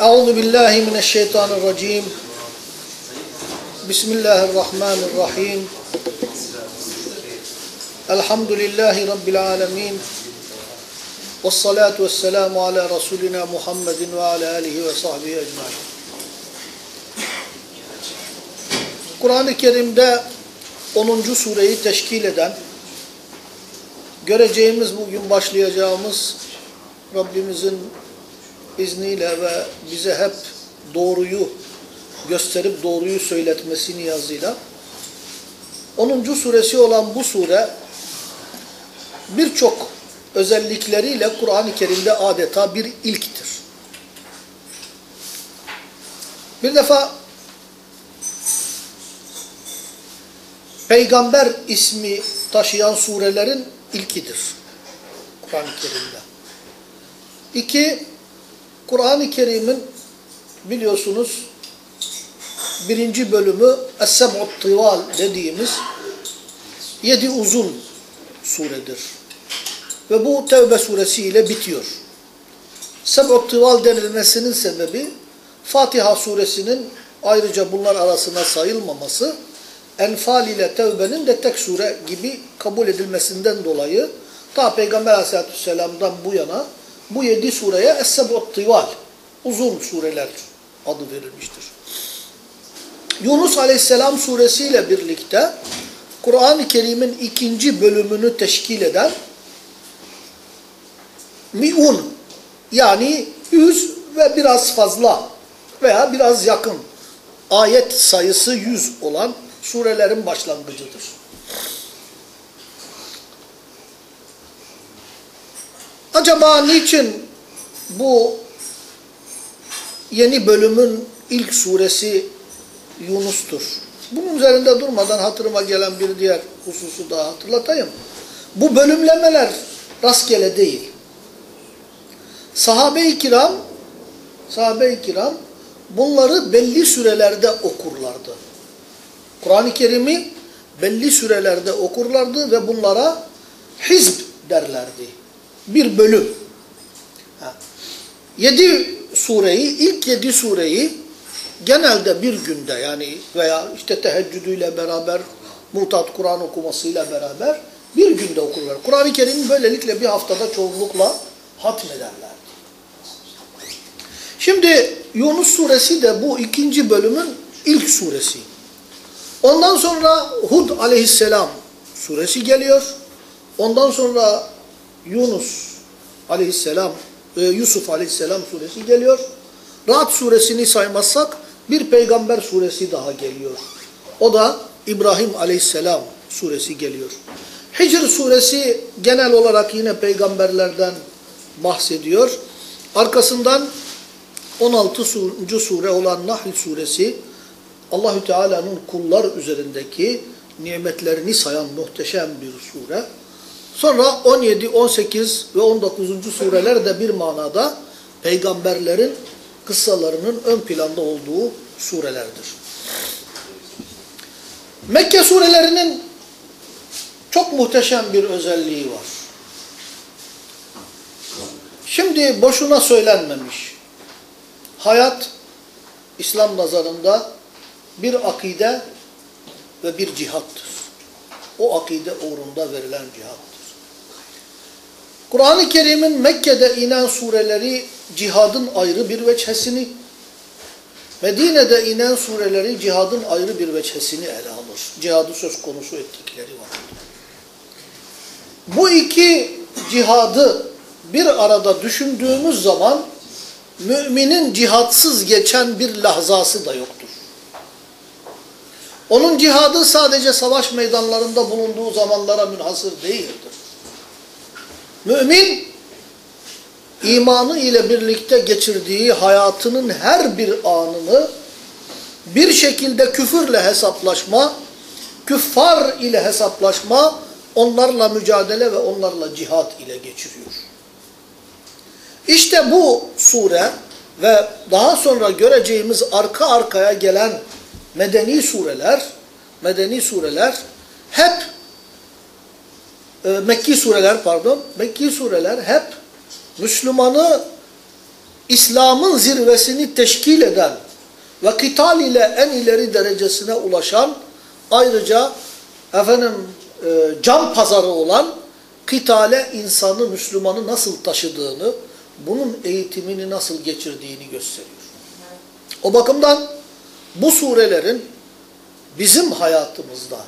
Euzu billahi mineşşeytanirracim. Bismillahirrahmanirrahim. Elhamdülillahi rabbil alamin. Ves salatu vesselamu ala rasulina Muhammedin ve ala alihi ve sahbihi ecmaîn. Kur'an-ı Kerim'de 10. sureyi teşkil eden göreceğimiz bugün başlayacağımız Rabbimizin izniyle ve bize hep doğruyu gösterip doğruyu söyletmesi niyazıyla 10. suresi olan bu sure birçok özellikleriyle Kur'an-ı Kerim'de adeta bir ilktir. Bir defa peygamber ismi taşıyan surelerin ilkidir Kur'an-ı Kerim'de. İki, Kur'an-ı Kerim'in biliyorsunuz birinci bölümü Es-Seb'ut Tival dediğimiz yedi uzun suredir. Ve bu Tevbe suresiyle bitiyor. Seb'ut Tival denilmesinin sebebi Fatiha suresinin ayrıca bunlar arasına sayılmaması Enfal ile Tevbe'nin de tek sure gibi kabul edilmesinden dolayı ta Peygamber Aleyhisselatü Vesselam'dan bu yana bu yedi sureye Es-Seb'ut Tival uzun sureler adı verilmiştir. Yunus Aleyhisselam suresiyle birlikte Kur'an-ı Kerim'in ikinci bölümünü teşkil eden mi'un yani yüz ve biraz fazla veya biraz yakın ayet sayısı yüz olan surelerin başlangıcıdır. Acaba niçin bu yeni bölümün ilk suresi Yunus'tur? Bunun üzerinde durmadan hatırıma gelen bir diğer hususu daha hatırlatayım. Bu bölümlemeler rastgele değil. Sahabe-i kiram sahabe-i kiram bunları belli sürelerde okurlardı. Kur'an-ı Kerim'i belli sürelerde okurlardı ve bunlara hizb derlerdi. Bir bölüm. Ha. Yedi sureyi, ilk yedi sureyi genelde bir günde yani veya işte teheccüdüyle beraber, mutat Kur'an okumasıyla beraber bir günde okurlar. Kur'an-ı Kerim'i böylelikle bir haftada çoğunlukla hatmederlerdi. Şimdi Yunus suresi de bu ikinci bölümün ilk suresi. Ondan sonra Hud aleyhisselam suresi geliyor. Ondan sonra Yunus aleyhisselam, Yusuf aleyhisselam suresi geliyor. Rahat suresini saymazsak bir peygamber suresi daha geliyor. O da İbrahim aleyhisselam suresi geliyor. Hicr suresi genel olarak yine peygamberlerden bahsediyor. Arkasından 16. sure olan Nahl suresi Allahü Teala'nın kullar üzerindeki nimetlerini sayan muhteşem bir sure. Sonra 17, 18 ve 19. sureler de bir manada peygamberlerin kıssalarının ön planda olduğu surelerdir. Mekke surelerinin çok muhteşem bir özelliği var. Şimdi boşuna söylenmemiş. Hayat İslam nazarında bir akide ve bir cihattır. O akide uğrunda verilen cihattır. Kur'an-ı Kerim'in Mekke'de inen sureleri cihadın ayrı bir veçhesini, Medine'de inen sureleri cihadın ayrı bir veçhesini ele alır. Cihadı söz konusu ettikleri var. Bu iki cihadı bir arada düşündüğümüz zaman müminin cihatsız geçen bir lahzası da yoktur. Onun cihadı sadece savaş meydanlarında bulunduğu zamanlara münhasır değildir. Mümin, imanı ile birlikte geçirdiği hayatının her bir anını bir şekilde küfürle hesaplaşma, küffar ile hesaplaşma, onlarla mücadele ve onlarla cihat ile geçiriyor. İşte bu sure ve daha sonra göreceğimiz arka arkaya gelen medeni sureler, medeni sureler hep e, Mekki sureler pardon, Mekki sureler hep Müslümanı İslam'ın zirvesini teşkil eden ve kital ile en ileri derecesine ulaşan ayrıca efendim e, can pazarı olan kitale insanı, Müslümanı nasıl taşıdığını, bunun eğitimini nasıl geçirdiğini gösteriyor. O bakımdan bu surelerin bizim hayatımızda,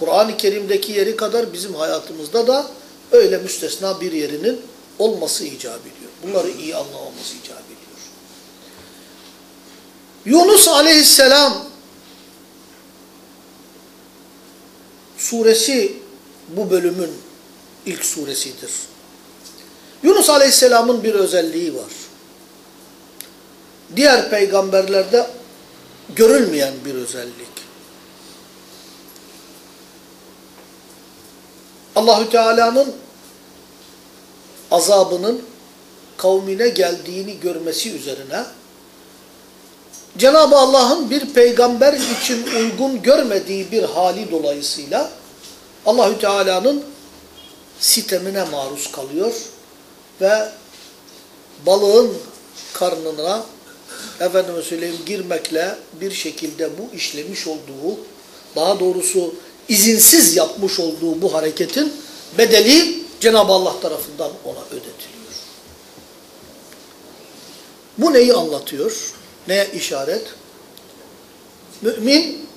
Kur'an-ı Kerim'deki yeri kadar bizim hayatımızda da öyle müstesna bir yerinin olması icap ediyor. Bunları iyi anlamamız icap ediyor. Yunus aleyhisselam suresi bu bölümün ilk suresidir. Yunus aleyhisselamın bir özelliği var. Diğer peygamberlerde görülmeyen bir özellik. Allahü Teala'nın azabının kavmine geldiğini görmesi üzerine Cenab-ı Allah'ın bir peygamber için uygun görmediği bir hali dolayısıyla Allahü Teala'nın sitemine maruz kalıyor ve balığın karnına efendime söyleyeyim girmekle bir şekilde bu işlemiş olduğu daha doğrusu izinsiz yapmış olduğu bu hareketin bedeli Cenab-ı Allah tarafından ona ödetiliyor. Bu neyi anlatıyor? Neye işaret? Mümin,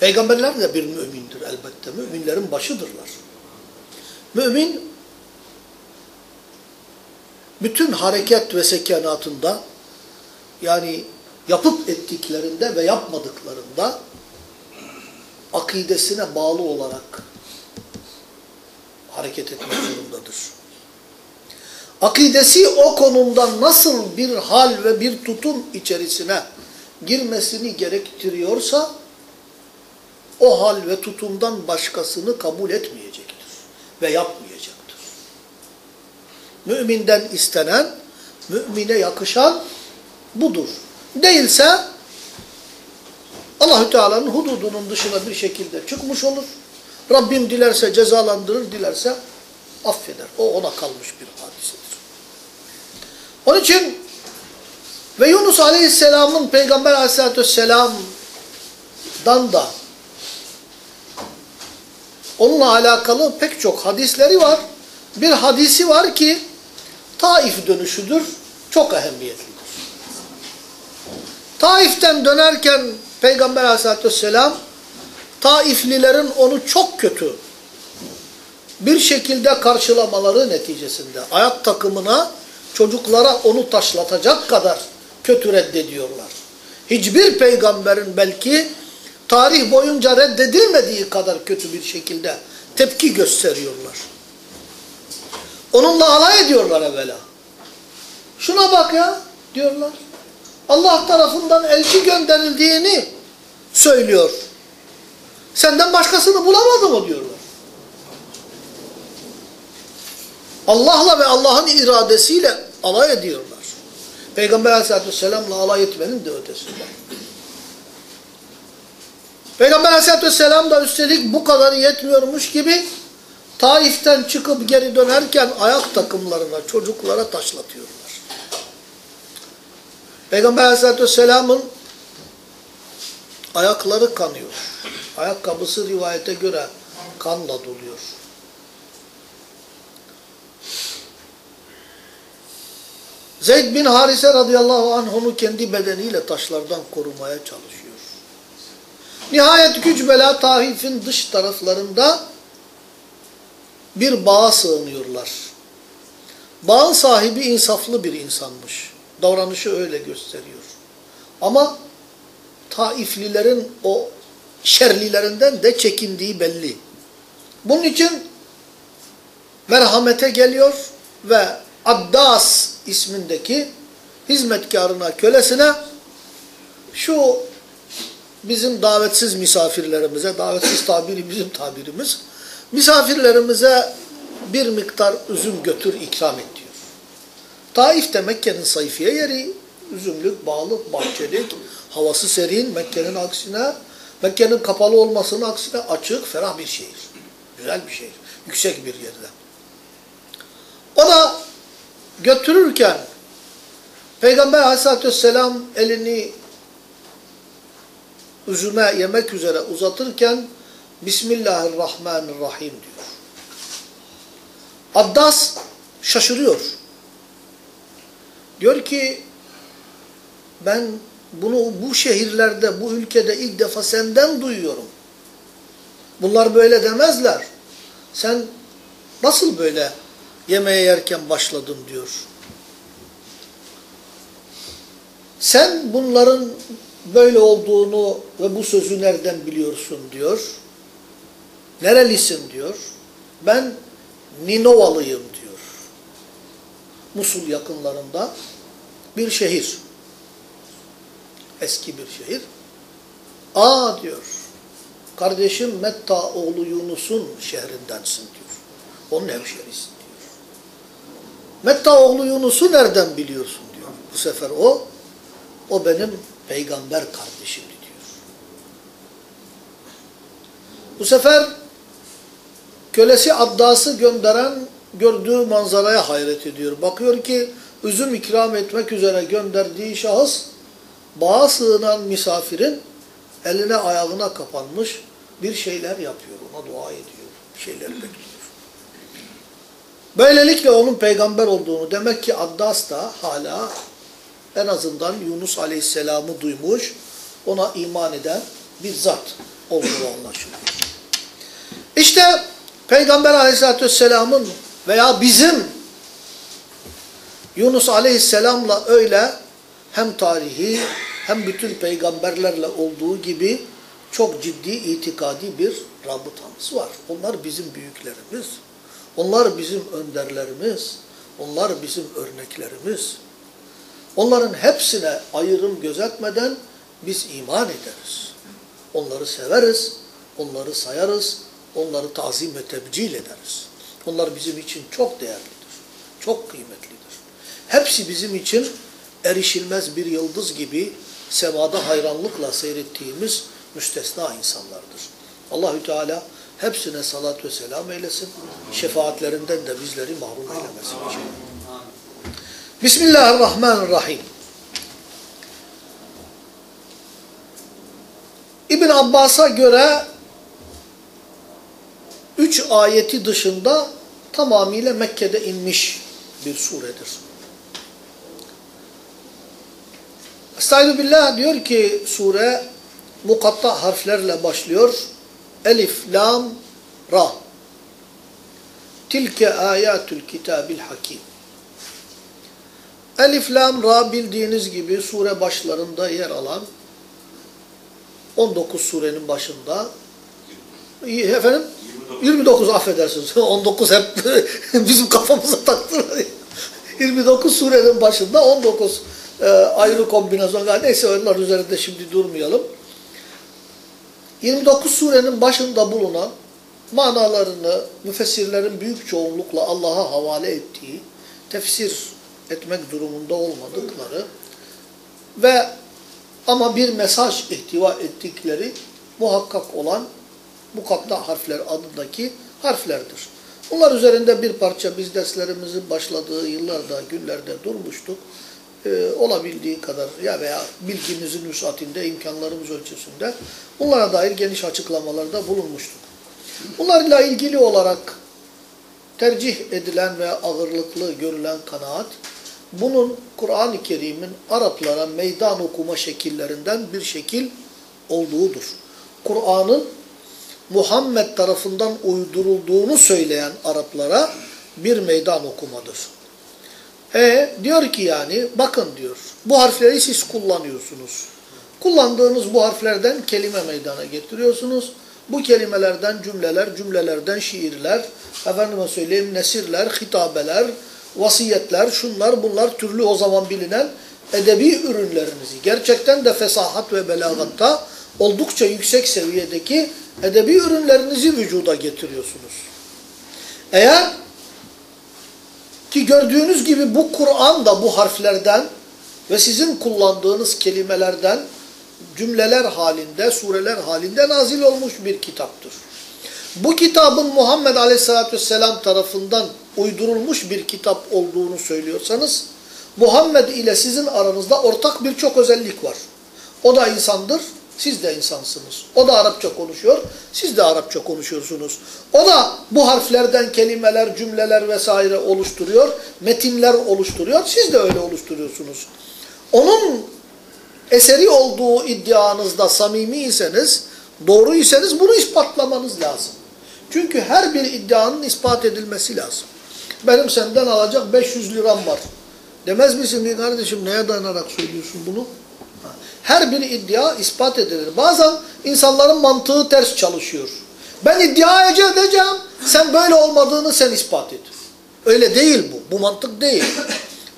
peygamberler de bir mümindir elbette. Müminlerin başıdırlar. Mümin, bütün hareket ve sekanatında, yani yapıp ettiklerinde ve yapmadıklarında, akidesine bağlı olarak hareket etmek zorundadır. Akidesi o konumda nasıl bir hal ve bir tutum içerisine girmesini gerektiriyorsa o hal ve tutumdan başkasını kabul etmeyecektir ve yapmayacaktır. Müminden istenen, mümine yakışan budur. Değilse Allahü Teala'nın hududunun dışına bir şekilde çıkmış olur. Rabbim dilerse cezalandırır, dilerse affeder. O ona kalmış bir hadisedir. Onun için ve Yunus Aleyhisselam'ın Peygamber Aleyhisselatü Vesselam'dan da onunla alakalı pek çok hadisleri var. Bir hadisi var ki Taif dönüşüdür. Çok ehemmiyetlidir. Taif'ten dönerken Peygamber Aleyhisselatü Vesselam Taiflilerin onu çok kötü bir şekilde karşılamaları neticesinde ayak takımına çocuklara onu taşlatacak kadar kötü reddediyorlar. Hiçbir peygamberin belki tarih boyunca reddedilmediği kadar kötü bir şekilde tepki gösteriyorlar. Onunla alay ediyorlar evvela. Şuna bak ya diyorlar. Allah tarafından elçi gönderildiğini söylüyor. Senden başkasını bulamadı mı diyorlar. Allah'la ve Allah'ın iradesiyle alay ediyorlar. Peygamber aleyhissalatü vesselam'la alay etmenin de ötesinde. Peygamber aleyhissalatü vesselam da üstelik bu kadarı yetmiyormuş gibi Taif'ten çıkıp geri dönerken ayak takımlarına, çocuklara taşlatıyorlar. Peygamber aleyhissalatü vesselamın ayakları kanıyor. Ayakkabısı rivayete göre kanla doluyor. Zeyd bin Harise radıyallahu anh onu kendi bedeniyle taşlardan korumaya çalışıyor. Nihayet güç bela Taif'in dış taraflarında bir bağa sığınıyorlar. Bağın sahibi insaflı bir insanmış. Davranışı öyle gösteriyor. Ama Taiflilerin o şerlilerinden de çekindiği belli. Bunun için merhamete geliyor ve Addas ismindeki hizmetkarına, kölesine şu bizim davetsiz misafirlerimize, davetsiz tabiri bizim tabirimiz, misafirlerimize bir miktar üzüm götür ikram et. Taif de Mekke'nin sayfiye yeri, üzümlük, bağlık, bahçelik, havası serin, Mekke'nin aksine, Mekke'nin kapalı olmasının aksine açık, ferah bir şehir. Güzel bir şehir, yüksek bir yerde. O da götürürken Peygamber aleyhissalatü vesselam elini üzüme yemek üzere uzatırken Bismillahirrahmanirrahim diyor. Addas şaşırıyor. Diyor ki ben bunu bu şehirlerde, bu ülkede ilk defa senden duyuyorum. Bunlar böyle demezler. Sen nasıl böyle yemeğe yerken başladın diyor. Sen bunların böyle olduğunu ve bu sözü nereden biliyorsun diyor. Nerelisin diyor. Ben Ninovalıyım diyor. Musul yakınlarında bir şehir. Eski bir şehir. Aa diyor. Kardeşim Metta oğlu Yunus'un şehrindensin diyor. Onun hemşerisi diyor. Metta oğlu Yunus'u nereden biliyorsun diyor. Bu sefer o, o benim peygamber kardeşim diyor. Bu sefer kölesi Addas'ı gönderen gördüğü manzaraya hayret ediyor. Bakıyor ki üzüm ikram etmek üzere gönderdiği şahıs bağa sığınan misafirin eline ayağına kapanmış bir şeyler yapıyor. Ona dua ediyor. Bir şeyler bekliyor. Böylelikle onun peygamber olduğunu demek ki Addas da hala en azından Yunus Aleyhisselam'ı duymuş, ona iman eden bir zat olduğu anlaşılıyor. İşte Peygamber Aleyhisselatü Vesselam'ın veya bizim Yunus Aleyhisselam'la öyle hem tarihi hem bütün peygamberlerle olduğu gibi çok ciddi itikadi bir rabıtamız var. Onlar bizim büyüklerimiz. Onlar bizim önderlerimiz. Onlar bizim örneklerimiz. Onların hepsine ayrım gözetmeden biz iman ederiz. Onları severiz, onları sayarız, onları tazim ve tebcil ederiz. Onlar bizim için çok değerlidir, çok kıymetlidir. Hepsi bizim için erişilmez bir yıldız gibi semada hayranlıkla seyrettiğimiz müstesna insanlardır. Allahü Teala hepsine salat ve selam eylesin. Şefaatlerinden de bizleri mahrum eylemesin. Bismillahirrahmanirrahim. İbn Abbas'a göre üç ayeti dışında tamamıyla Mekke'de inmiş bir suredir. Estaizu billah diyor ki sure mukatta harflerle başlıyor. Elif, lam, ra. Tilke ayatul kitabil hakim. Elif, lam, ra bildiğiniz gibi sure başlarında yer alan 19 surenin başında efendim 29, 29 affedersiniz. 19 hep bizim kafamıza taktılar. 29 surenin başında 19 e, ayrı kombinasyon. Neyse onlar üzerinde şimdi durmayalım. 29 surenin başında bulunan manalarını müfessirlerin büyük çoğunlukla Allah'a havale ettiği, tefsir etmek durumunda olmadıkları ve ama bir mesaj ihtiva ettikleri muhakkak olan mukatta harfler adındaki harflerdir. Bunlar üzerinde bir parça biz derslerimizin başladığı yıllarda, günlerde durmuştuk. Ee, olabildiği kadar ya veya bilgimizin müsaatinde, imkanlarımız ölçüsünde bunlara dair geniş açıklamalarda bulunmuştuk. Bunlarla ilgili olarak tercih edilen ve ağırlıklı görülen kanaat, bunun Kur'an-ı Kerim'in Araplara meydan okuma şekillerinden bir şekil olduğudur. Kur'an'ın Muhammed tarafından uydurulduğunu söyleyen Araplara bir meydan okumadır. E diyor ki yani bakın diyor bu harfleri siz kullanıyorsunuz. Kullandığınız bu harflerden kelime meydana getiriyorsunuz. Bu kelimelerden cümleler, cümlelerden şiirler, efendime söyleyeyim nesirler, hitabeler, vasiyetler, şunlar bunlar türlü o zaman bilinen edebi ürünlerinizi gerçekten de fesahat ve belagatta oldukça yüksek seviyedeki edebi ürünlerinizi vücuda getiriyorsunuz. Eğer ki gördüğünüz gibi bu Kur'an da bu harflerden ve sizin kullandığınız kelimelerden cümleler halinde, sureler halinde nazil olmuş bir kitaptır. Bu kitabın Muhammed Aleyhisselatü Vesselam tarafından uydurulmuş bir kitap olduğunu söylüyorsanız, Muhammed ile sizin aranızda ortak birçok özellik var. O da insandır, siz de insansınız. O da Arapça konuşuyor, siz de Arapça konuşuyorsunuz. O da bu harflerden kelimeler, cümleler vesaire oluşturuyor, metinler oluşturuyor, siz de öyle oluşturuyorsunuz. Onun eseri olduğu iddianızda samimiyseniz, doğruysanız bunu ispatlamanız lazım. Çünkü her bir iddianın ispat edilmesi lazım. Benim senden alacak 500 liram var. Demez misin ki kardeşim neye dayanarak söylüyorsun bunu? Her bir iddia ispat edilir. Bazen insanların mantığı ters çalışıyor. Ben iddia edeceğim, sen böyle olmadığını sen ispat et. Öyle değil bu. Bu mantık değil.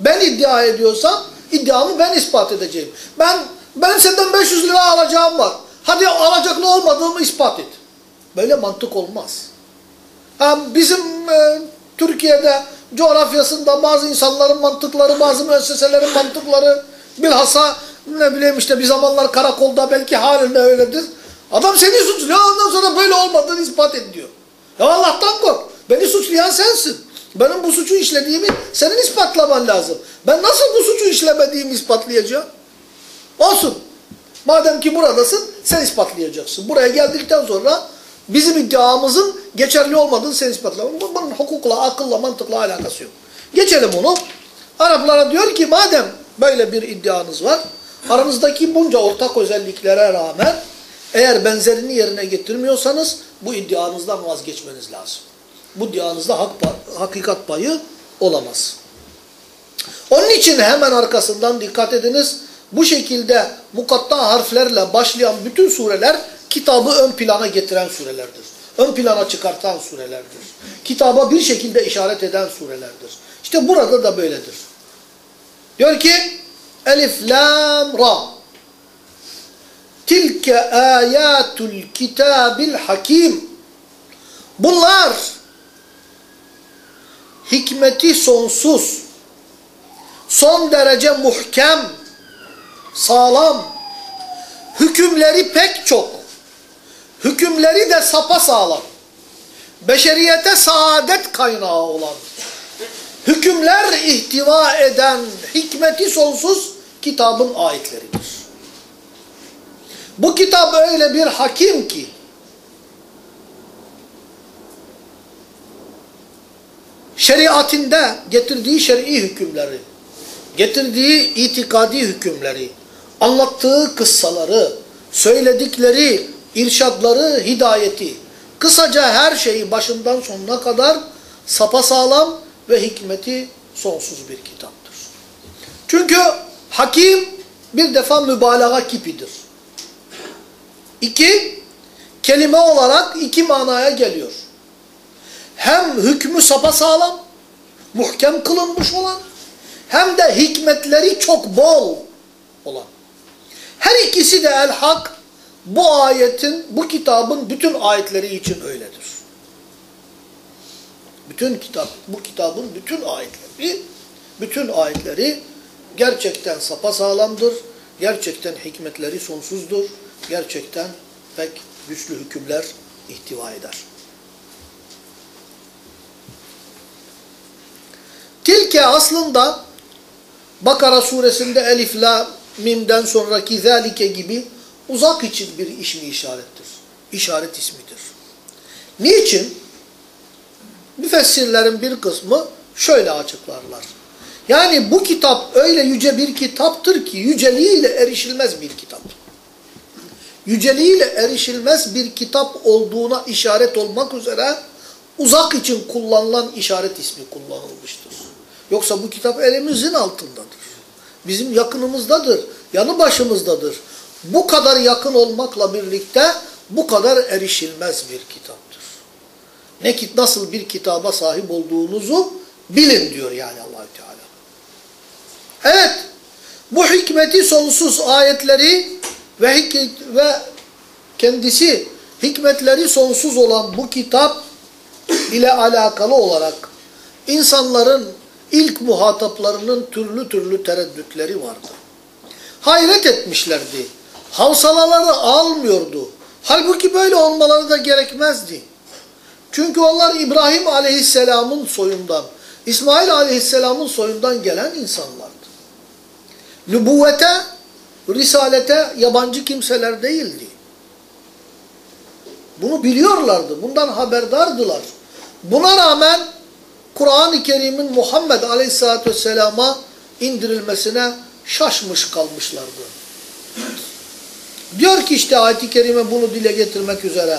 Ben iddia ediyorsam iddiamı ben ispat edeceğim. Ben ben senden 500 lira alacağım var. Hadi alacaklı olmadığımı ispat et. Böyle mantık olmaz. Ha, bizim e, Türkiye'de coğrafyasında bazı insanların mantıkları, bazı müesseselerin mantıkları bilhassa ne bileyim işte bir zamanlar karakolda belki halen de öyledir. Adam seni suçluyor ondan sonra böyle olmadığını ispat et diyor. Ya Allah'tan kork. Beni suçlayan sensin. Benim bu suçu işlediğimi senin ispatlaman lazım. Ben nasıl bu suçu işlemediğimi ispatlayacağım? Olsun. Madem ki buradasın sen ispatlayacaksın. Buraya geldikten sonra bizim iddiamızın geçerli olmadığını sen ispatlaman. Bunun hukukla, akılla, mantıkla alakası yok. Geçelim onu. Araplara diyor ki madem böyle bir iddianız var, aranızdaki bunca ortak özelliklere rağmen eğer benzerini yerine getirmiyorsanız bu iddianızdan vazgeçmeniz lazım. Bu iddianızda hak, hakikat payı olamaz. Onun için hemen arkasından dikkat ediniz. Bu şekilde mukatta harflerle başlayan bütün sureler kitabı ön plana getiren surelerdir. Ön plana çıkartan surelerdir. Kitaba bir şekilde işaret eden surelerdir. İşte burada da böyledir. Diyor ki Elif, Lam, Ra. Tilke ayatul kitabil hakim. Bunlar hikmeti sonsuz, son derece muhkem, sağlam, hükümleri pek çok, hükümleri de sapa sağlam, beşeriyete saadet kaynağı olan, hükümler ihtiva eden hikmeti sonsuz kitabın ayetleridir. Bu kitap öyle bir hakim ki, şeriatinde getirdiği şer'i hükümleri, getirdiği itikadi hükümleri, anlattığı kıssaları, söyledikleri irşadları, hidayeti, kısaca her şeyi başından sonuna kadar sapasağlam ve hikmeti sonsuz bir kitaptır. Çünkü hakim bir defa mübalağa kipidir. İki, kelime olarak iki manaya geliyor. Hem hükmü sapasağlam, muhkem kılınmış olan, hem de hikmetleri çok bol olan. Her ikisi de el-hak bu ayetin, bu kitabın bütün ayetleri için öyledir. Bütün kitap, bu kitabın bütün ayetleri, bütün ayetleri gerçekten sapasağlamdır, gerçekten hikmetleri sonsuzdur, gerçekten pek güçlü hükümler ihtiva eder. Tilke aslında Bakara suresinde Elif, La, Mim'den sonraki zalike gibi uzak için bir ismi işarettir. İşaret ismidir. Niçin? Müfessirlerin bir kısmı şöyle açıklarlar. Yani bu kitap öyle yüce bir kitaptır ki yüceliğiyle erişilmez bir kitap. Yüceliğiyle erişilmez bir kitap olduğuna işaret olmak üzere uzak için kullanılan işaret ismi kullanılmıştır. Yoksa bu kitap elimizin altındadır. Bizim yakınımızdadır, yanı başımızdadır. Bu kadar yakın olmakla birlikte bu kadar erişilmez bir kitaptır. Ne ki nasıl bir kitaba sahip olduğunuzu bilin diyor yani Allahü Teala. Evet, bu hikmeti sonsuz ayetleri ve, ve kendisi hikmetleri sonsuz olan bu kitap ile alakalı olarak insanların ilk muhataplarının türlü türlü tereddütleri vardı. Hayret etmişlerdi. Havsalaları almıyordu. Halbuki böyle olmaları da gerekmezdi. Çünkü onlar İbrahim aleyhisselamın soyundan, İsmail aleyhisselamın soyundan gelen insanlardı. nübüvvete, risalete yabancı kimseler değildi. Bunu biliyorlardı. Bundan haberdardılar. Buna rağmen Kur'an-ı Kerim'in Muhammed Aleyhisselatü Vesselam'a indirilmesine şaşmış kalmışlardı. Diyor ki işte ayet-i kerime bunu dile getirmek üzere.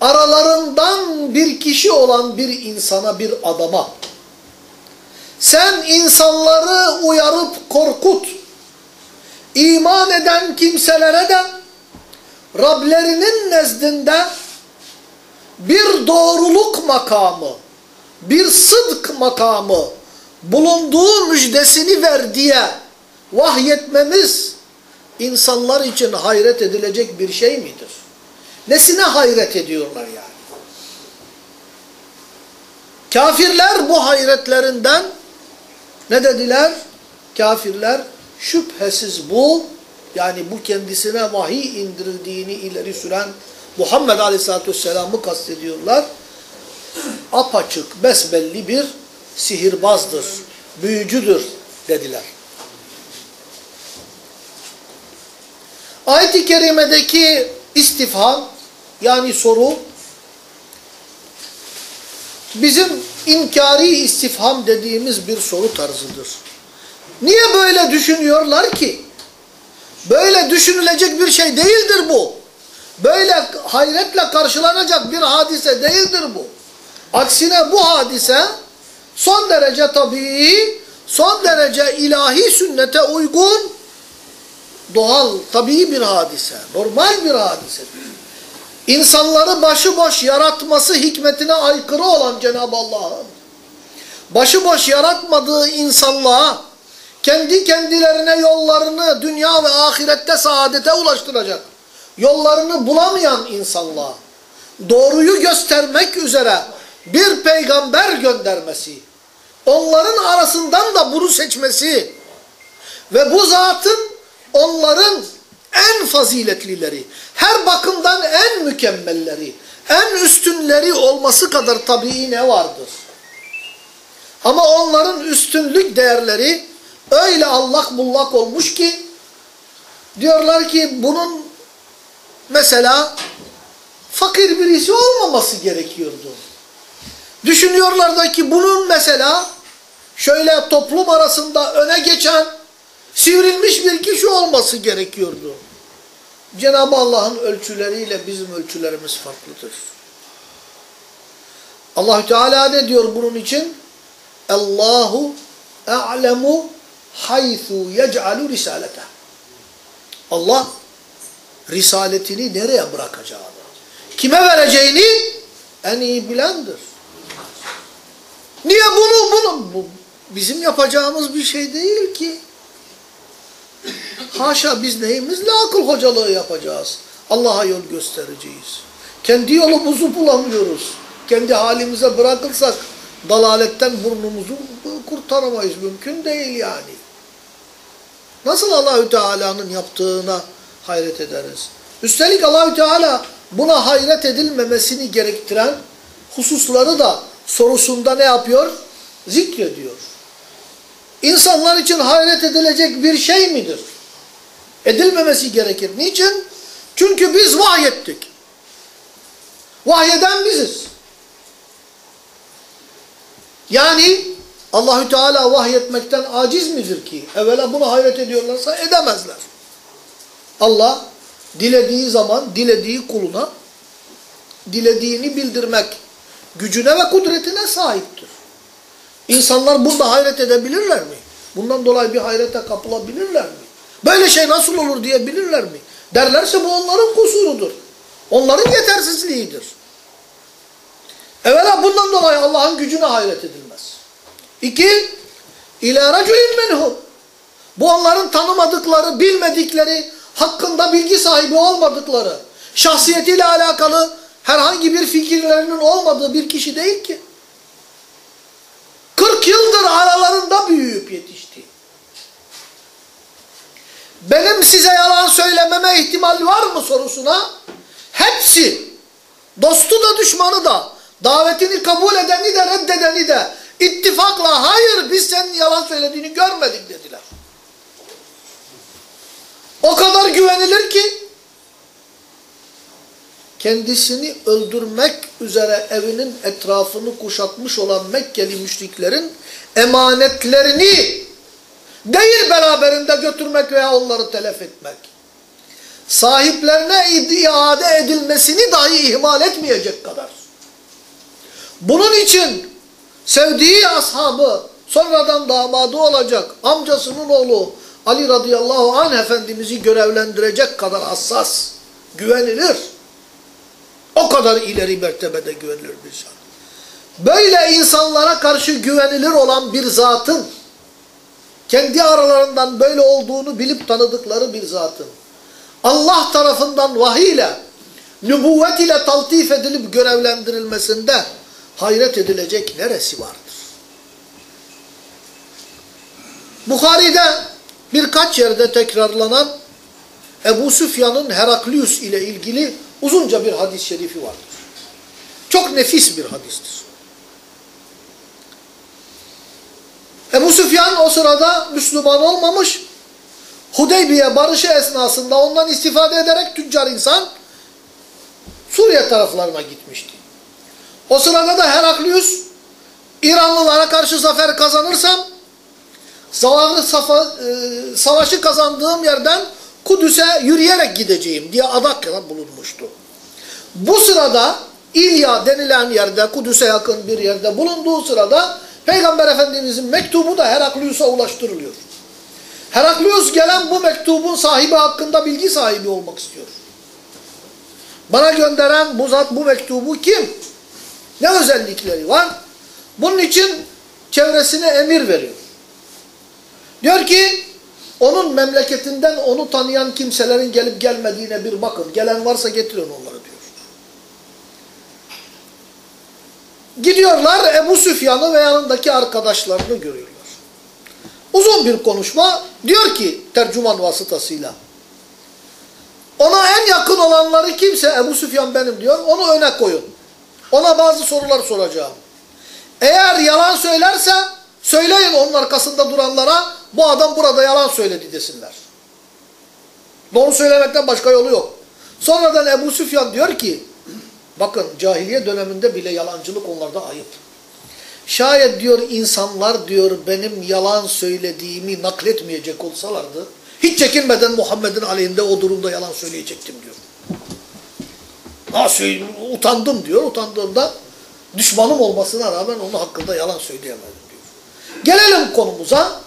aralarından bir kişi olan bir insana, bir adama sen insanları uyarıp korkut. İman eden kimselere de Rablerinin nezdinde bir doğruluk makamı, bir sıdk makamı bulunduğu müjdesini ver diye vahyetmemiz insanlar için hayret edilecek bir şey midir? Nesine hayret ediyorlar yani? Kafirler bu hayretlerinden ne dediler? Kafirler şüphesiz bu yani bu kendisine vahiy indirildiğini ileri süren Muhammed Aleyhisselatü Vesselam'ı kastediyorlar. Apaçık, besbelli bir sihirbazdır, büyücüdür dediler. Ayet-i Kerime'deki istifham yani soru bizim inkari istifham dediğimiz bir soru tarzıdır. Niye böyle düşünüyorlar ki? Böyle düşünülecek bir şey değildir bu. Böyle hayretle karşılanacak bir hadise değildir bu. Aksine bu hadise son derece tabii, son derece ilahi sünnete uygun, doğal, tabii bir hadise, normal bir hadisedir. İnsanları başıboş yaratması hikmetine aykırı olan Cenab-ı Allah'ın, başıboş yaratmadığı insanlığa, kendi kendilerine yollarını dünya ve ahirette saadete ulaştıracak, yollarını bulamayan insanlığa, doğruyu göstermek üzere bir peygamber göndermesi, onların arasından da bunu seçmesi ve bu zatın onların en faziletlileri, her bakımdan en mükemmelleri, en üstünleri olması kadar tabii ne vardır? Ama onların üstünlük değerleri öyle allak bullak olmuş ki diyorlar ki bunun mesela fakir birisi olmaması gerekiyordu. Düşünüyorlar da ki bunun mesela şöyle toplum arasında öne geçen sivrilmiş bir kişi olması gerekiyordu. Cenab-ı Allah'ın ölçüleriyle bizim ölçülerimiz farklıdır. Allahü Teala ne diyor bunun için? Allahu a'lemu haythu yec'alu risalete. Allah risaletini nereye bırakacağını, kime vereceğini en iyi bilendir. Niye bunu, bunu, bu bizim yapacağımız bir şey değil ki. Haşa biz neyimizle akıl hocalığı yapacağız? Allah'a yol göstereceğiz. Kendi yolumuzu bulamıyoruz. Kendi halimize bırakırsak dalaletten burnumuzu kurtaramayız. Mümkün değil yani. Nasıl Allahü Teala'nın yaptığına hayret ederiz? Üstelik Allahü Teala buna hayret edilmemesini gerektiren hususları da sorusunda ne yapıyor? Zikrediyor. İnsanlar için hayret edilecek bir şey midir? Edilmemesi gerekir. Niçin? Çünkü biz vahyettik. Vahyeden biziz. Yani Allahü Teala vahyetmekten aciz midir ki? Evvela bunu hayret ediyorlarsa edemezler. Allah dilediği zaman dilediği kuluna dilediğini bildirmek gücüne ve kudretine sahiptir. İnsanlar bunda hayret edebilirler mi? Bundan dolayı bir hayrete kapılabilirler mi? Böyle şey nasıl olur diyebilirler mi? Derlerse bu onların kusurudur. Onların yetersizliğidir. Evvela bundan dolayı Allah'ın gücüne hayret edilmez. İki, ilâ racülün. Bu onların tanımadıkları, bilmedikleri, hakkında bilgi sahibi olmadıkları, şahsiyetiyle alakalı herhangi bir fikirlerinin olmadığı bir kişi değil ki. 40 yıldır aralarında büyüyüp yetişti. Benim size yalan söylememe ihtimal var mı sorusuna hepsi dostu da düşmanı da davetini kabul edeni de reddedeni de ittifakla hayır biz senin yalan söylediğini görmedik dediler. O kadar güvenilir ki kendisini öldürmek üzere evinin etrafını kuşatmış olan Mekkeli müşriklerin emanetlerini değil beraberinde götürmek veya onları telef etmek. Sahiplerine iade edilmesini dahi ihmal etmeyecek kadar. Bunun için sevdiği ashabı sonradan damadı olacak amcasının oğlu Ali radıyallahu anh efendimizi görevlendirecek kadar hassas, güvenilir. O kadar ileri mertebede güvenilir bir zat. Böyle insanlara karşı güvenilir olan bir zatın, kendi aralarından böyle olduğunu bilip tanıdıkları bir zatın, Allah tarafından vahiy ile, nübüvvet ile taltif edilip görevlendirilmesinde hayret edilecek neresi vardır? Bukhari'de birkaç yerde tekrarlanan Ebu Süfyan'ın Heraklius ile ilgili uzunca bir hadis-i şerifi vardır. Çok nefis bir hadistir. Ebu Süfyan o sırada Müslüman olmamış, Hudeybiye barışı esnasında ondan istifade ederek tüccar insan Suriye taraflarına gitmişti. O sırada da Heraklius İranlılara karşı zafer kazanırsam savaşı kazandığım yerden Kudüs'e yürüyerek gideceğim diye adak bulunmuştu. Bu sırada İlya denilen yerde, Kudüs'e yakın bir yerde bulunduğu sırada Peygamber Efendimizin mektubu da Heraklius'a ulaştırılıyor. Heraklius gelen bu mektubun sahibi hakkında bilgi sahibi olmak istiyor. Bana gönderen bu zat bu mektubu kim? Ne özellikleri var? Bunun için çevresine emir veriyor. Diyor ki onun memleketinden onu tanıyan kimselerin gelip gelmediğine bir bakın. Gelen varsa getirin onları diyor. Gidiyorlar Ebu Süfyan'ı ve yanındaki arkadaşlarını görüyorlar. Uzun bir konuşma. Diyor ki tercüman vasıtasıyla. Ona en yakın olanları kimse Ebu Süfyan benim diyor. Onu öne koyun. Ona bazı sorular soracağım. Eğer yalan söylerse söyleyin onun arkasında duranlara bu adam burada yalan söyledi desinler. Doğru söylemekten başka yolu yok. Sonradan Ebu Süfyan diyor ki bakın cahiliye döneminde bile yalancılık onlarda ayıp. Şayet diyor insanlar diyor benim yalan söylediğimi nakletmeyecek olsalardı hiç çekinmeden Muhammed'in aleyhinde o durumda yalan söyleyecektim diyor. Ha, utandım diyor. Utandığımda düşmanım olmasına rağmen onun hakkında yalan söyleyemedim diyor. Gelelim konumuza.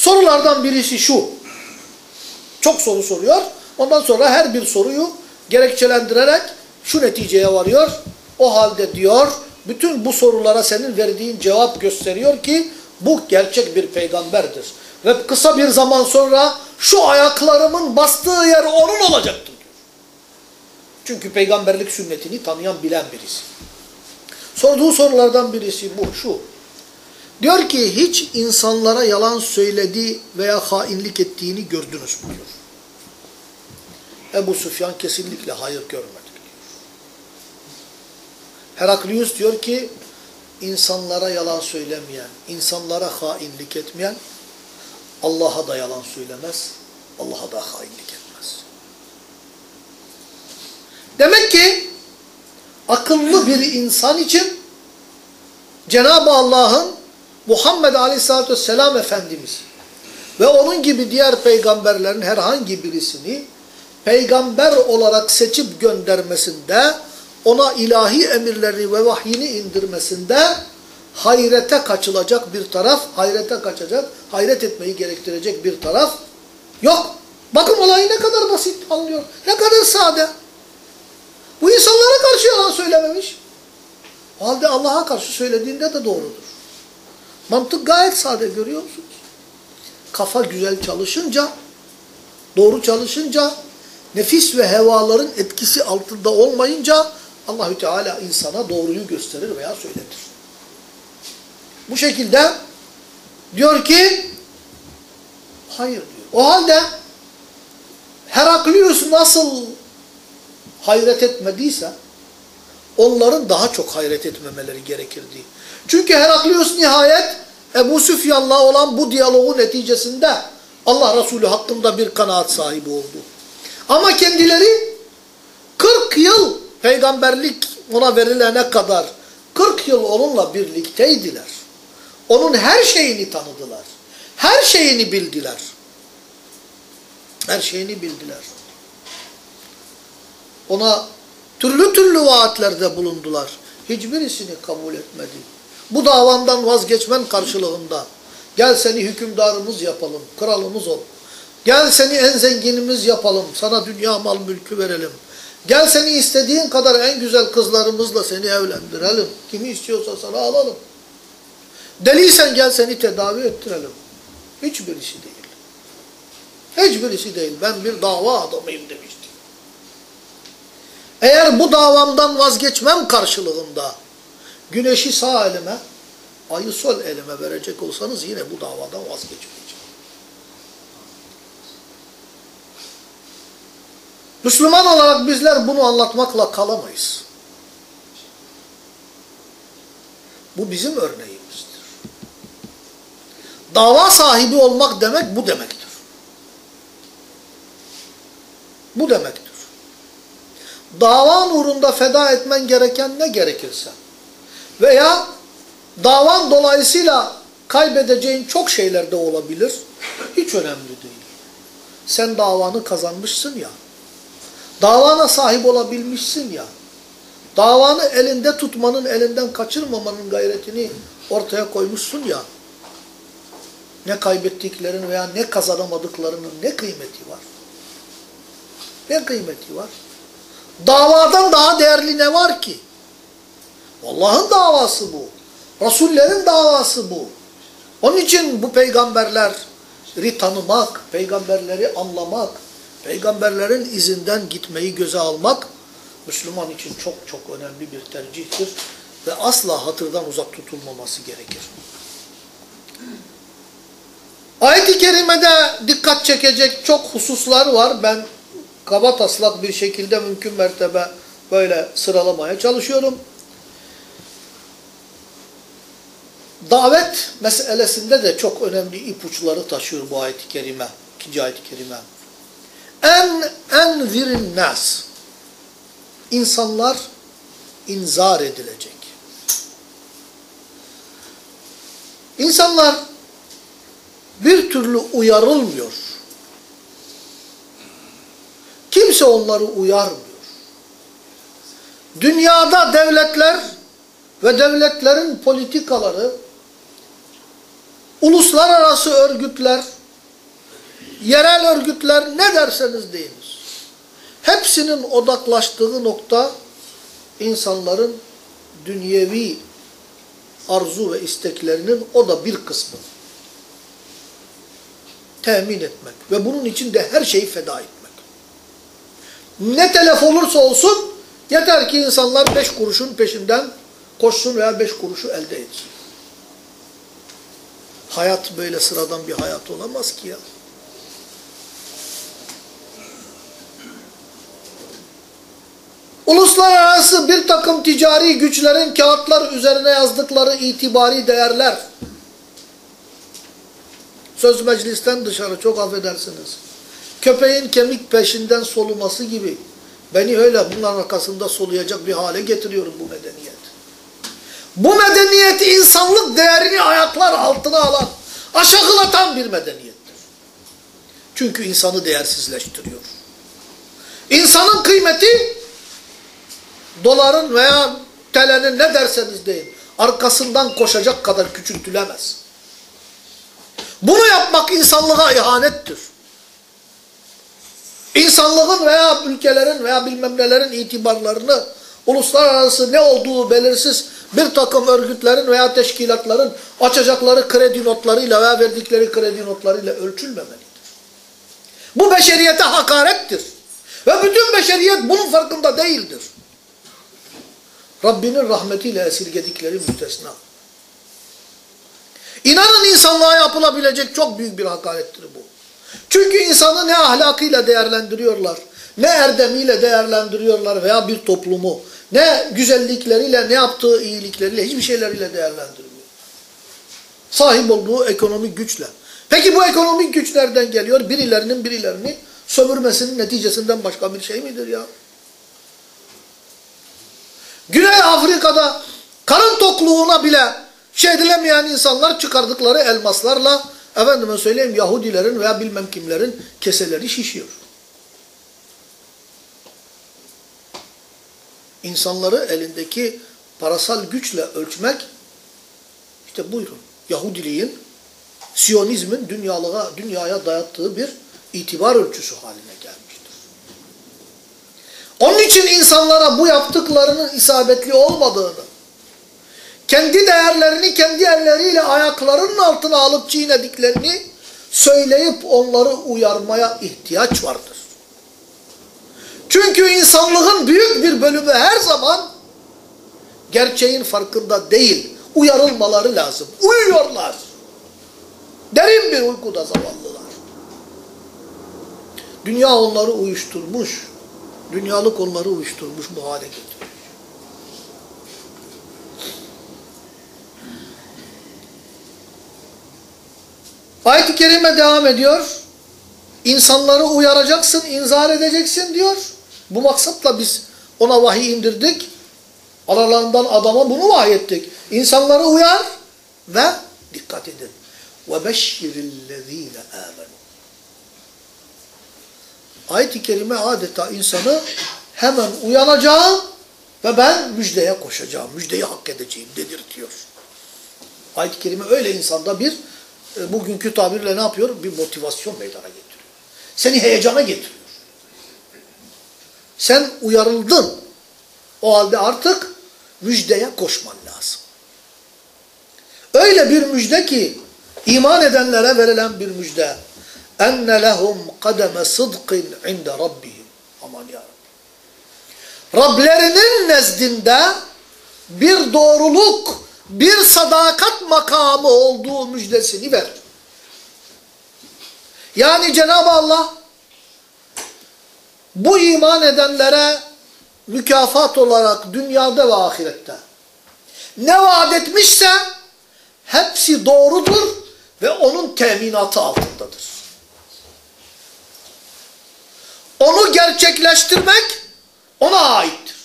Sorulardan birisi şu. Çok soru soruyor. Ondan sonra her bir soruyu gerekçelendirerek şu neticeye varıyor. O halde diyor bütün bu sorulara senin verdiğin cevap gösteriyor ki bu gerçek bir peygamberdir. Ve kısa bir zaman sonra şu ayaklarımın bastığı yer onun olacaktır diyor. Çünkü peygamberlik sünnetini tanıyan bilen birisi. Sorduğu sorulardan birisi bu, şu. Diyor ki hiç insanlara yalan söyledi veya hainlik ettiğini gördünüz mü diyor. Ebu Süfyan kesinlikle hayır görmedik diyor. Heraklius diyor ki insanlara yalan söylemeyen, insanlara hainlik etmeyen Allah'a da yalan söylemez, Allah'a da hainlik etmez. Demek ki akıllı bir insan için Cenab-ı Allah'ın Muhammed Aleyhisselatü Vesselam Efendimiz ve onun gibi diğer peygamberlerin herhangi birisini peygamber olarak seçip göndermesinde, ona ilahi emirlerini ve vahyini indirmesinde hayrete kaçılacak bir taraf, hayrete kaçacak, hayret etmeyi gerektirecek bir taraf yok. Bakın olayı ne kadar basit anlıyor, ne kadar sade. Bu insanlara karşı yalan söylememiş. O halde Allah'a karşı söylediğinde de doğrudur. Mantık gayet sade görüyor musunuz? Kafa güzel çalışınca doğru çalışınca, nefis ve hevaların etkisi altında olmayınca Allahü Teala insana doğruyu gösterir veya söyletir. Bu şekilde diyor ki hayır diyor. O halde Heraklius nasıl hayret etmediyse onların daha çok hayret etmemeleri gerekirdi. Çünkü Heraklius nihayet Ebu Süfyan'la olan bu diyaloğun neticesinde Allah Resulü hakkında bir kanaat sahibi oldu. Ama kendileri 40 yıl peygamberlik ona verilene kadar 40 yıl onunla birlikteydiler. Onun her şeyini tanıdılar. Her şeyini bildiler. Her şeyini bildiler. Ona türlü türlü vaatlerde bulundular. Hiçbirisini kabul etmedi. Bu davandan vazgeçmen karşılığında gel seni hükümdarımız yapalım, kralımız ol. Gel seni en zenginimiz yapalım, sana dünya mal mülkü verelim. Gel seni istediğin kadar en güzel kızlarımızla seni evlendirelim. Kimi istiyorsa sana alalım. Deliysen gel seni tedavi ettirelim. Hiçbirisi değil. Hiçbirisi değil. Ben bir dava adamıyım demişti. Eğer bu davamdan vazgeçmem karşılığında güneşi sağ elime, ayı sol elime verecek olsanız yine bu davadan vazgeçmeyeceğim. Müslüman olarak bizler bunu anlatmakla kalamayız. Bu bizim örneğimizdir. Dava sahibi olmak demek bu demektir. Bu demektir. Davan uğrunda feda etmen gereken ne gerekirse veya davan dolayısıyla kaybedeceğin çok şeyler de olabilir. Hiç önemli değil. Sen davanı kazanmışsın ya. Davana sahip olabilmişsin ya. Davanı elinde tutmanın, elinden kaçırmamanın gayretini ortaya koymuşsun ya. Ne kaybettiklerin veya ne kazanamadıklarının ne kıymeti var? Ne kıymeti var? Davadan daha değerli ne var ki? Allah'ın davası bu. Resullerin davası bu. Onun için bu peygamberleri tanımak, peygamberleri anlamak, peygamberlerin izinden gitmeyi göze almak Müslüman için çok çok önemli bir tercihtir ve asla hatırdan uzak tutulmaması gerekir. Ayet-i Kerime'de dikkat çekecek çok hususlar var. Ben kaba taslak bir şekilde mümkün mertebe böyle sıralamaya çalışıyorum. Davet meselesinde de çok önemli ipuçları taşıyor bu ayet-i kerime. İkinci ayet-i kerime. En enzirin nas. İnsanlar inzar edilecek. İnsanlar bir türlü uyarılmıyor. Kimse onları uyarmıyor. Dünyada devletler ve devletlerin politikaları, uluslararası örgütler, yerel örgütler ne derseniz deyiniz. Hepsinin odaklaştığı nokta insanların dünyevi arzu ve isteklerinin o da bir kısmı. Temin etmek ve bunun için de her şeyi feda etmek. Ne telef olursa olsun yeter ki insanlar beş kuruşun peşinden koşsun veya beş kuruşu elde etsin. Hayat böyle sıradan bir hayat olamaz ki ya. Uluslararası bir takım ticari güçlerin kağıtlar üzerine yazdıkları itibari değerler. Söz meclisten dışarı çok affedersiniz. Köpeğin kemik peşinden soluması gibi. Beni öyle bunların arkasında soluyacak bir hale getiriyorum bu medeniyet. Bu medeniyet insanlık değerini ayaklar altına alan, aşağılatan bir medeniyettir. Çünkü insanı değersizleştiriyor. İnsanın kıymeti doların veya TL'nin ne derseniz deyin arkasından koşacak kadar küçültülemez. Bunu yapmak insanlığa ihanettir. İnsanlığın veya ülkelerin veya bilmem nelerin itibarlarını uluslararası ne olduğu belirsiz bir takım örgütlerin veya teşkilatların açacakları kredi notlarıyla veya verdikleri kredi notlarıyla ölçülmemelidir. Bu beşeriyete hakarettir. Ve bütün beşeriyet bunun farkında değildir. Rabbinin rahmetiyle esirgedikleri müstesna. İnanın insanlığa yapılabilecek çok büyük bir hakarettir bu. Çünkü insanı ne ahlakıyla değerlendiriyorlar, ne erdemiyle değerlendiriyorlar veya bir toplumu, ne güzellikleriyle, ne yaptığı iyilikleriyle, hiçbir şeyleriyle değerlendirmiyor. Sahip olduğu ekonomik güçle. Peki bu ekonomik güç nereden geliyor? Birilerinin birilerini sömürmesinin neticesinden başka bir şey midir ya? Güney Afrika'da karın tokluğuna bile şey edilemeyen insanlar çıkardıkları elmaslarla efendime söyleyeyim Yahudilerin veya bilmem kimlerin keseleri şişiyor. İnsanları elindeki parasal güçle ölçmek işte buyurun. Yahudiliğin, Siyonizmin dünyalığa, dünyaya dayattığı bir itibar ölçüsü haline gelmiştir. Onun için insanlara bu yaptıklarının isabetli olmadığını, kendi değerlerini kendi elleriyle ayaklarının altına alıp çiğnediklerini söyleyip onları uyarmaya ihtiyaç vardır. Çünkü insanlığın büyük bir bölümü her zaman gerçeğin farkında değil, uyarılmaları lazım. Uyuyorlar. Derin bir uykuda zavallılar. Dünya onları uyuşturmuş. Dünyalık onları uyuşturmuş bu hale getirmiş. Ayet-i Kerime devam ediyor. İnsanları uyaracaksın, inzar edeceksin diyor. Bu maksatla biz ona vahiy indirdik. Aralarından adama bunu vahyettik. İnsanları uyar ve dikkat edin. وَبَشِّرِ الَّذ۪ينَ آمَنُوا Ayet-i Kerime adeta insanı hemen uyanacağım ve ben müjdeye koşacağım, müjdeyi hak edeceğim dedirtiyor. Ayet-i Kerime öyle insanda bir, e, bugünkü tabirle ne yapıyor? Bir motivasyon meydana getiriyor. Seni heyecana getiriyor. Sen uyarıldın. O halde artık müjdeye koşman lazım. Öyle bir müjde ki iman edenlere verilen bir müjde. Enne lehum kademe sıdkın inde rabbihim. Aman ya. Rablerinin nezdinde bir doğruluk, bir sadakat makamı olduğu müjdesini ver. Yani Cenab-ı Allah bu iman edenlere mükafat olarak dünyada ve ahirette ne vaat etmişse hepsi doğrudur ve onun teminatı altındadır. Onu gerçekleştirmek ona aittir.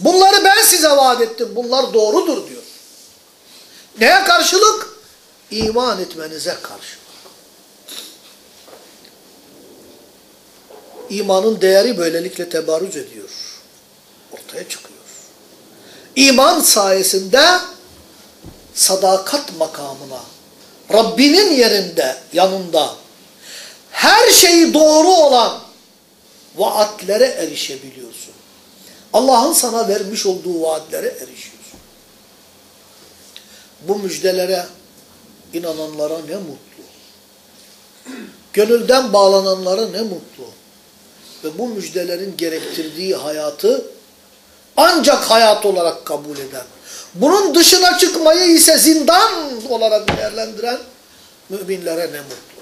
Bunları ben size vaat ettim. Bunlar doğrudur diyor. Neye karşılık? İman etmenize karşılık. İmanın değeri böylelikle tebarüz ediyor. Ortaya çıkıyor. İman sayesinde sadakat makamına, Rabbinin yerinde, yanında her şeyi doğru olan vaatlere erişebiliyorsun. Allah'ın sana vermiş olduğu vaatlere erişiyorsun. Bu müjdelere inananlara ne mutlu. Gönülden bağlananlara ne mutlu. Ve bu müjdelerin gerektirdiği hayatı ancak hayat olarak kabul eden, bunun dışına çıkmayı ise zindan olarak değerlendiren müminlere ne mutlu.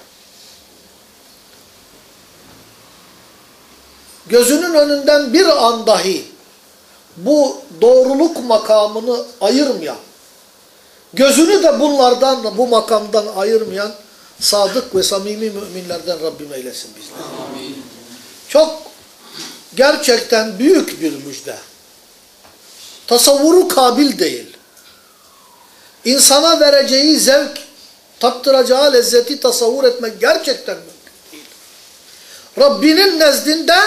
Gözünün önünden bir an dahi bu doğruluk makamını ayırmayan, gözünü de bunlardan, bu makamdan ayırmayan sadık ve samimi müminlerden Rabbim eylesin bizleri. Amin. Çok gerçekten büyük bir müjde. Tasavvuru kabil değil. İnsana vereceği zevk, tattıracağı lezzeti tasavvur etmek gerçekten mümkün değil. Rabbinin nezdinde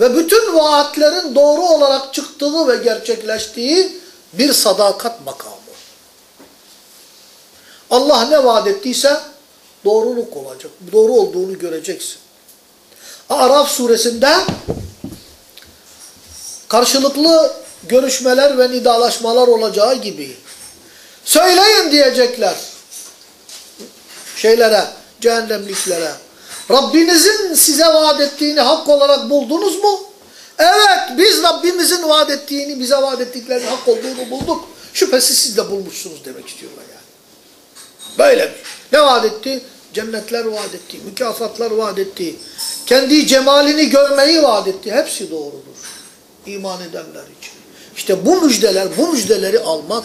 ve bütün vaatlerin doğru olarak çıktığı ve gerçekleştiği bir sadakat makamı. Allah ne vaat ettiyse doğruluk olacak. Doğru olduğunu göreceksin. Araf suresinde karşılıklı görüşmeler ve nidalaşmalar olacağı gibi söyleyin diyecekler şeylere cehennemliklere. Rabbinizin size vaat ettiğini hak olarak buldunuz mu? Evet biz Rabbimizin vaat ettiğini bize vaat ettiklerinin hak olduğunu bulduk. Şüphesiz siz de bulmuşsunuz demek istiyorlar yani. Böyle bir. Ne vaat etti? Cennetler vaat etti, mükafatlar vaat etti. Kendi cemalini görmeyi vaat etti. Hepsi doğrudur. İman edenler için. İşte bu müjdeler, bu müjdeleri almak,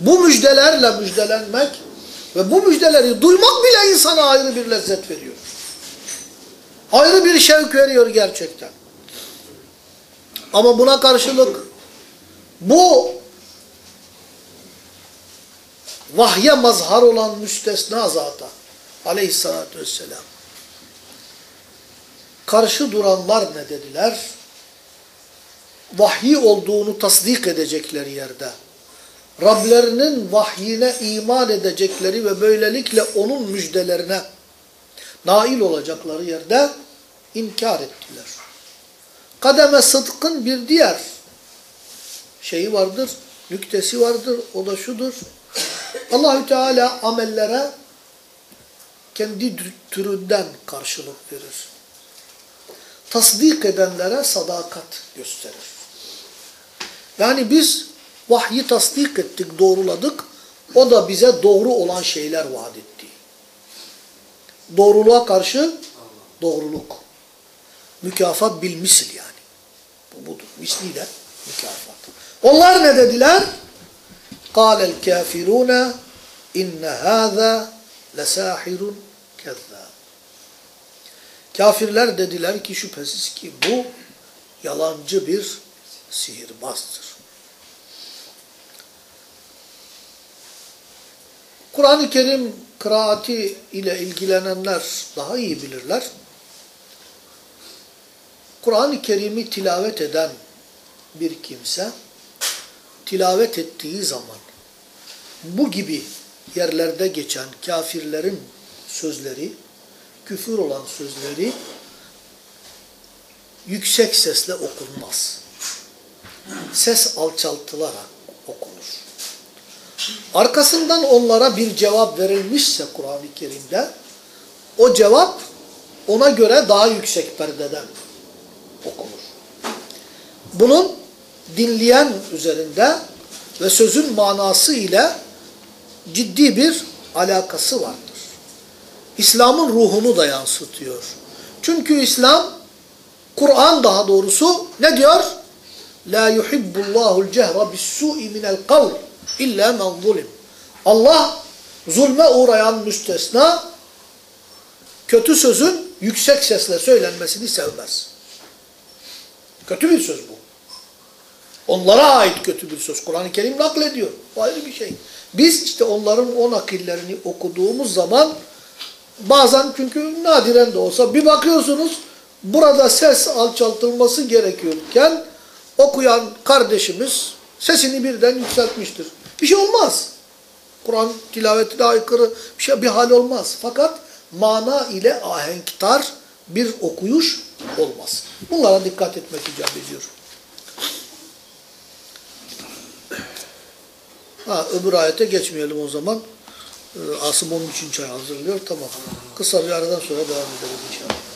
bu müjdelerle müjdelenmek ve bu müjdeleri duymak bile insana ayrı bir lezzet veriyor. Ayrı bir şevk veriyor gerçekten. Ama buna karşılık bu vahye mazhar olan müstesna zata aleyhissalatü vesselam karşı duranlar ne dediler? Vahyi olduğunu tasdik edecekleri yerde Rablerinin vahyine iman edecekleri ve böylelikle onun müjdelerine nail olacakları yerde inkar ettiler. Kademe sıdkın bir diğer şeyi vardır, nüktesi vardır, o da şudur. Allahü Teala amellere kendi türünden karşılık verir. Tasdik edenlere sadakat gösterir. Yani biz vahyi tasdik ettik, doğruladık. O da bize doğru olan şeyler vaat etti. Doğruluğa karşı doğruluk. Mükafat bil misil yani. Bu budur. Misliyle mükafat. Onlar ne dediler? قَالَ الْكَافِرُونَ اِنَّ هَذَا لَسَاحِرٌ كَذَّابٌ Kafirler dediler ki şüphesiz ki bu yalancı bir sihirbazdır. Kur'an-ı Kerim kıraati ile ilgilenenler daha iyi bilirler. Kur'an-ı Kerim'i tilavet eden bir kimse tilavet ettiği zaman bu gibi yerlerde geçen kafirlerin sözleri, küfür olan sözleri yüksek sesle okunmaz. Ses alçaltılarak okunur. Arkasından onlara bir cevap verilmişse Kur'an-ı Kerim'de o cevap ona göre daha yüksek perdeden okunur. Bunun dinleyen üzerinde ve sözün manası ile ciddi bir alakası vardır. İslam'ın ruhunu da yansıtıyor. Çünkü İslam, Kur'an daha doğrusu ne diyor? La yuhibbullahul cehra bis-su'i minel kavl illa men zulim. Allah zulme uğrayan müstesna kötü sözün yüksek sesle söylenmesini sevmez. Kötü bir söz bu. Onlara ait kötü bir söz. Kur'an-ı Kerim naklediyor. Bu ayrı bir şey. Biz işte onların o nakillerini okuduğumuz zaman bazen çünkü nadiren de olsa bir bakıyorsunuz burada ses alçaltılması gerekiyorken okuyan kardeşimiz sesini birden yükseltmiştir. Bir şey olmaz. Kur'an tilavetine aykırı bir şey bir hal olmaz. Fakat mana ile ahenktar bir okuyuş olmaz. Bunlara dikkat etmek icap ediyor. Ha, öbür ayete geçmeyelim o zaman. Ee, Asım onun için çay hazırlıyor. Tamam. Kısa bir aradan sonra devam edelim inşallah.